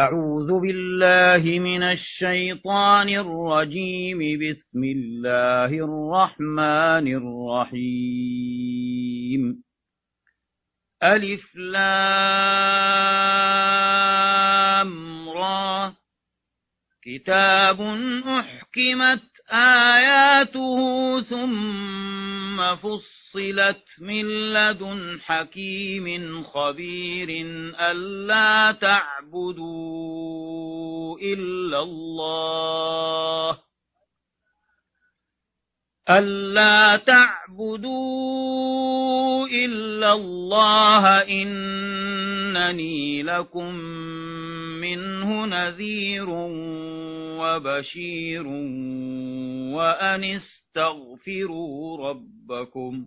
أعوذ بالله من الشيطان الرجيم. بسم الله الرحمن الرحيم. ألف لام را. كتاب أحكمت آياته ثم فصلت من لدن حكيم خبير ألا تعبدوا إلا الله ألا تعبدوا إلا الله إنني لكم منه نذير وبشير وأن استغفروا ربكم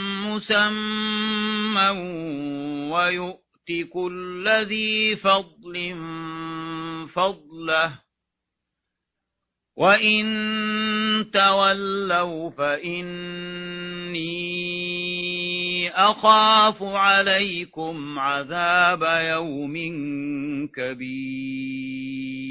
مسمى ويؤت كل ذي فضل فضله. وإن تولوا فإني أخاف عليكم عذاب يوم كبير.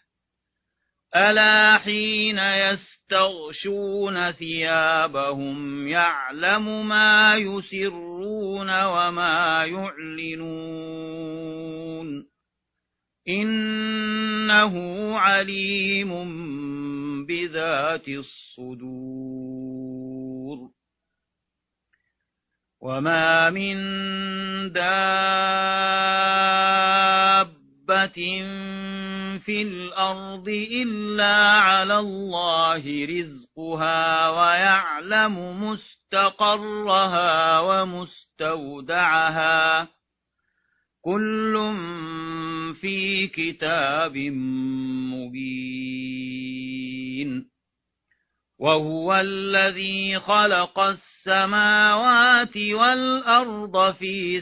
ألا حين يستغشون ثيابهم يعلم ما يسرون وما يعلنون إنه عليم بذات الصدور وما من دابة في الأرض إلا على الله رزقها ويعلم مستقرها ومستودعها كل في كتاب مبين وهو الذي خلق السماوات والأرض في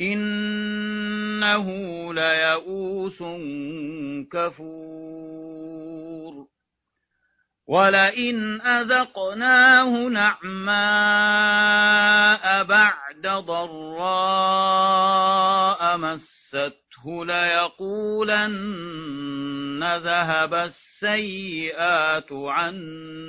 إنه ليئوس كفور ولئن أذقناه نعماء بعد ضراء مسته ليقولن ذهب السيئات عني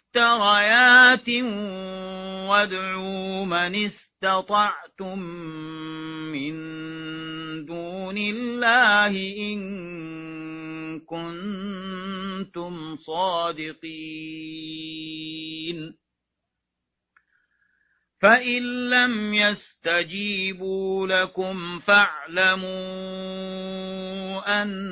مفتريات وادعوا من استطعتم من دون الله إن كنتم صادقين. فإن لم يستجيبوا لكم فاعلموا أنما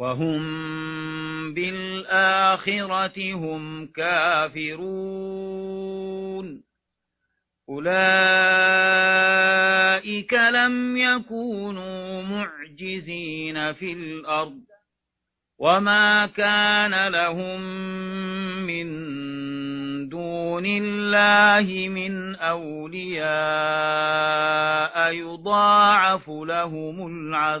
وهم بالآخرة هم كافرون. أولئك لم يكونوا معجزين في الأرض. وما كان لهم من دون الله من أولياء يضاعف لهم العذاب.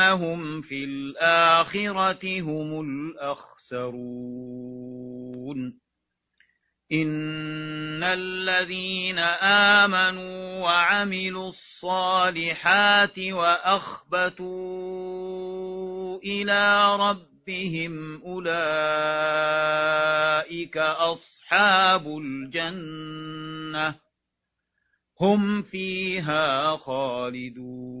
أنهم في الآخرة هم الأخسرون إن الذين آمنوا وعملوا الصالحات وأخبتوا إلى ربهم أولئك أصحاب الجنة هم فيها خالدون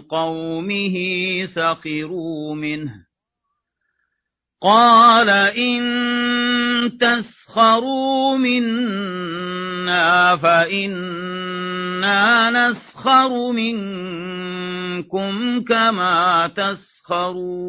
قومه سخروا منه قال إن تسخروا منا فإنا نسخر منكم كما تسخرون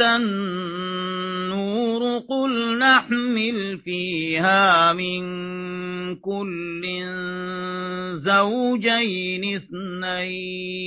النور قل نحمل فيها من كل زوجين اثنين.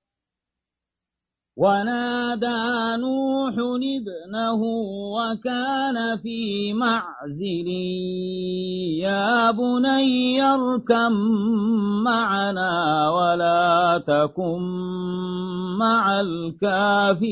ونادى نوح ابنه وكان في معزل يا بني اركم معنا ولا تكن مع الكافرين.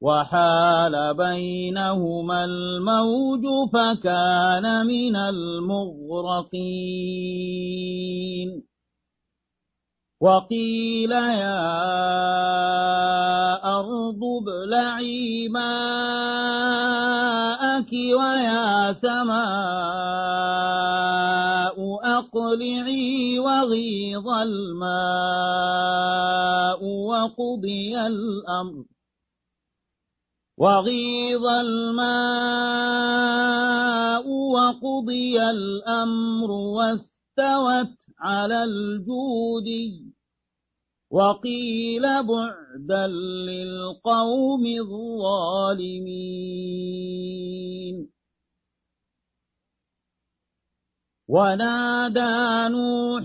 وحال بينهما الموج فكان من المغرقين. وقيل يا أرض ابلعي ماءك ويا سماء أقلعي وغيظ الماء وقضي الأمر. وغيظ الماء وقضي الأمر واستوت على الجود وقيل بعدا للقوم الظالمين. ونادى نوح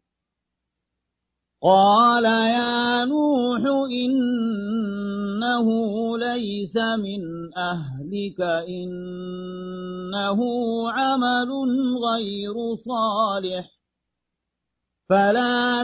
قال يا نوح إنه ليس من أهلك إنه عمل غير صالح. فلا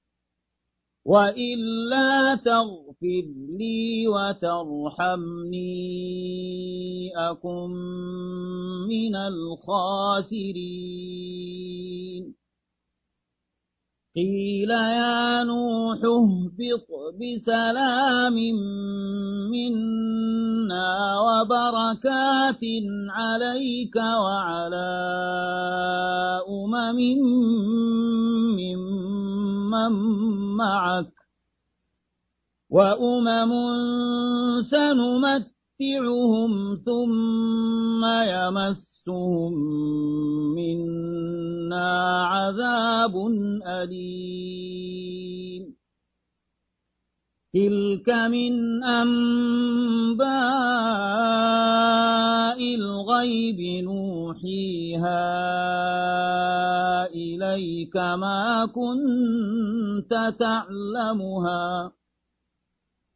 وإلا تغفر لي وترحمني أكن من الخاسرين قيل يا نوح اهبط بسلام منا وبركات عليك وعلى أمم ممن معك وأمم سنمتعهم ثم يمسهم منا عذاب أليم تلك من أنباء الغيب نوحيها إليك ما كنت تعلمها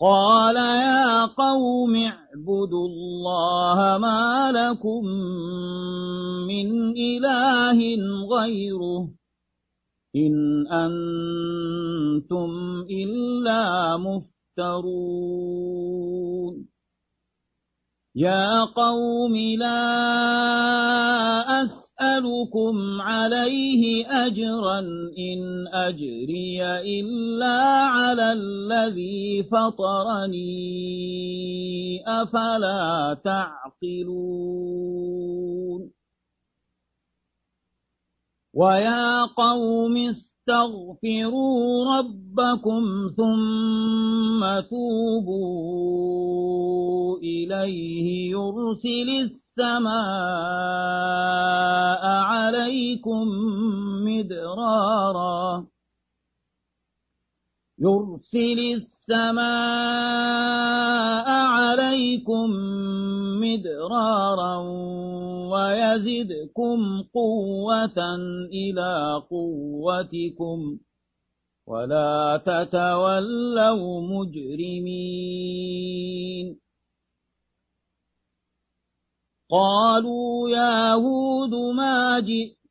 قال يا قوم اعبدوا الله ما لكم من إله غيره إن أنتم إلا مفترون يا قوم لا أسألكم عليه أجرا إن أجري إلا على الذي فطرني أفلا تعقلون ويا قوم استغفروا ربكم ثم توبوا إليه يرسل السماء عليكم مدرارا. يرسل السماء عليكم مدرارا ويزدكم قوة إلى قوتكم ولا تتولوا مجرمين. قالوا يا هود ما جئت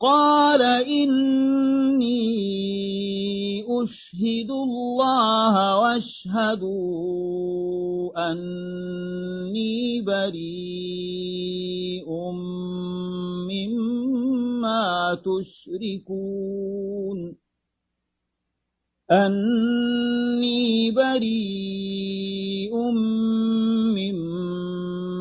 قال إني أشهد الله واشهدوا أني بريء مما تشركون. أني بريء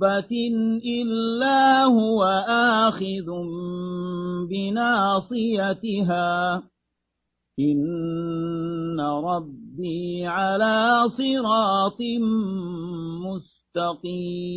دابة إلا هو آخذ بناصيتها إن ربي على صراط مستقيم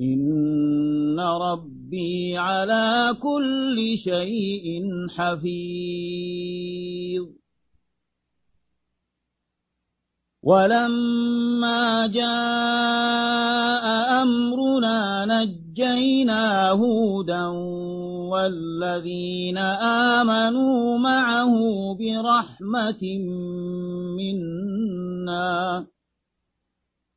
إن ربي على كل شيء حفيظ ولما جاء أمرنا نجينا هودا والذين آمنوا معه برحمة منا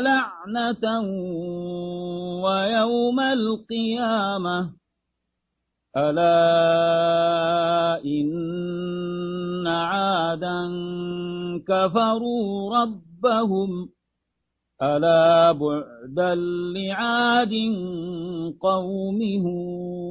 لعنة ويوم القيامة. ألا إن عادا كفروا ربهم. ألا بعدا لعاد قوم هود.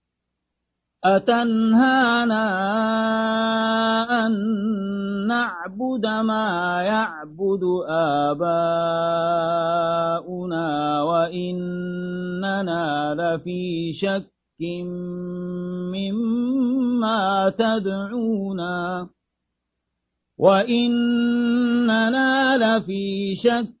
أتنهانا أن نعبد ما يعبد آباؤنا وإننا لفي شك مما تدعونا وإننا لفي شك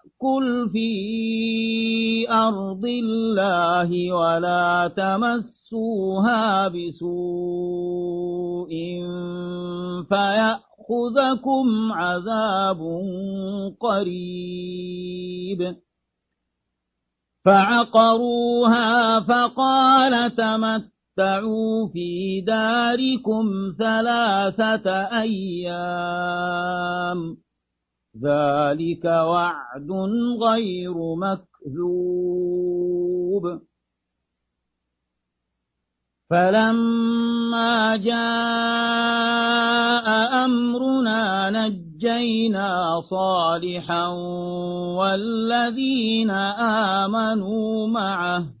تأكل في أرض الله ولا تمسوها بسوء فيأكل يأخذكم عذاب قريب فعقروها فقال تمتعوا في داركم ثلاثة أيام ذلك وعد غير مكذوب. فلما جاء أمرنا نجينا صالحا والذين آمنوا معه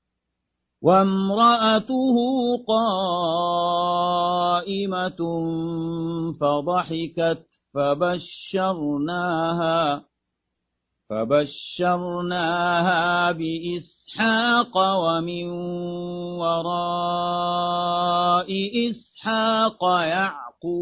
وامرأته قائمة فضحكت فبشرناها فبشرناها بإسحاق ومن وراء إسحاق يعقوب.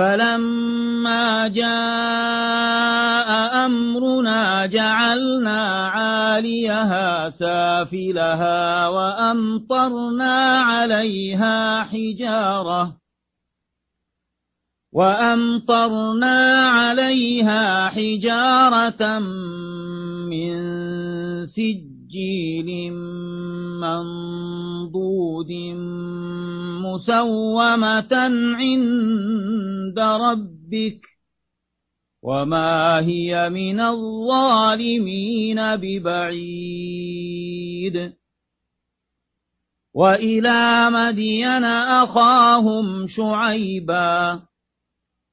فلما جاء أمرنا جعلنا عاليها سافلها وأمطرنا عليها حجارة وأمطرنا عليها حجارة من سجيل منضود مسومة عند ربك وما هي من الظالمين ببعيد وإلى مدين أخاهم شعيبا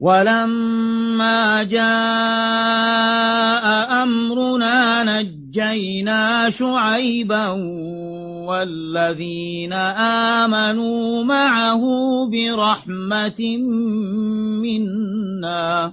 ولما جاء أمرنا نجينا شعيبا والذين آمنوا معه برحمة منا.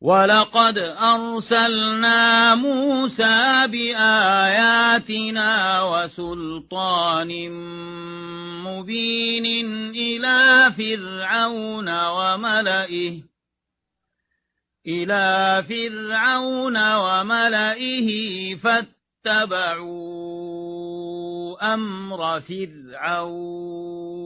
ولقد أرسلنا موسى بآياتنا وسلطان مبين إلى فرعون وملئه إلى فرعون وملئه فاتبعوا اتبعوا أمر فرعون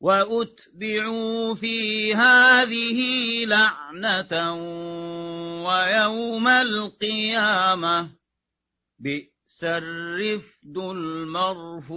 وأتبعوا في هذه لعنة ويوم القيامة. بئس الرفد المرفود.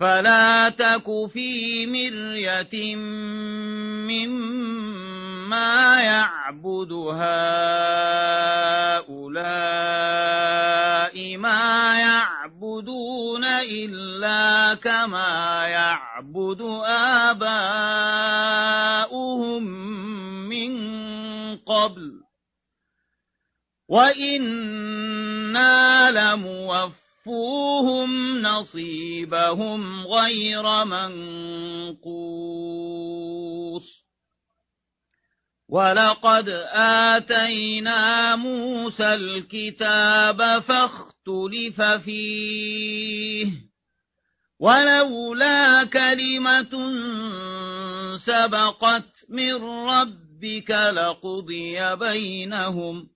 فلا تك في مرية مما يعبد هؤلاء ما يعبدون إلا كما يعبد آباؤهم من قبل. وإنا لموفقون. وَوَفُّوهُمْ نَصِيبَهُمْ غَيْرَ مَنقُوصٍ وَلَقَدْ آتَيْنَا مُوسَى الْكِتَابَ فَاخْتُلِفَ فِيهِ وَلَوْلَا كَلِمَةٌ سَبَقَتْ مِنْ رَبِّكَ لَقُضِيَ بَيْنَهُمْ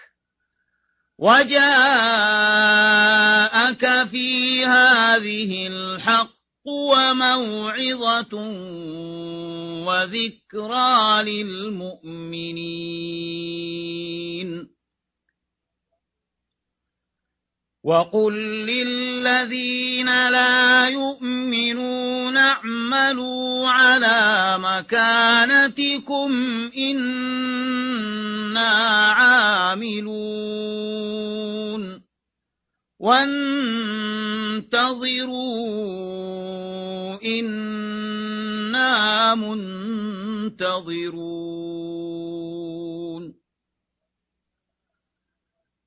وجاءك في هذه الحق وموعظة وذكرى للمؤمنين. وقل للذين لا يؤمنون اعملوا على مكانتكم إنا عاملون وانتظروا إنا منتظرون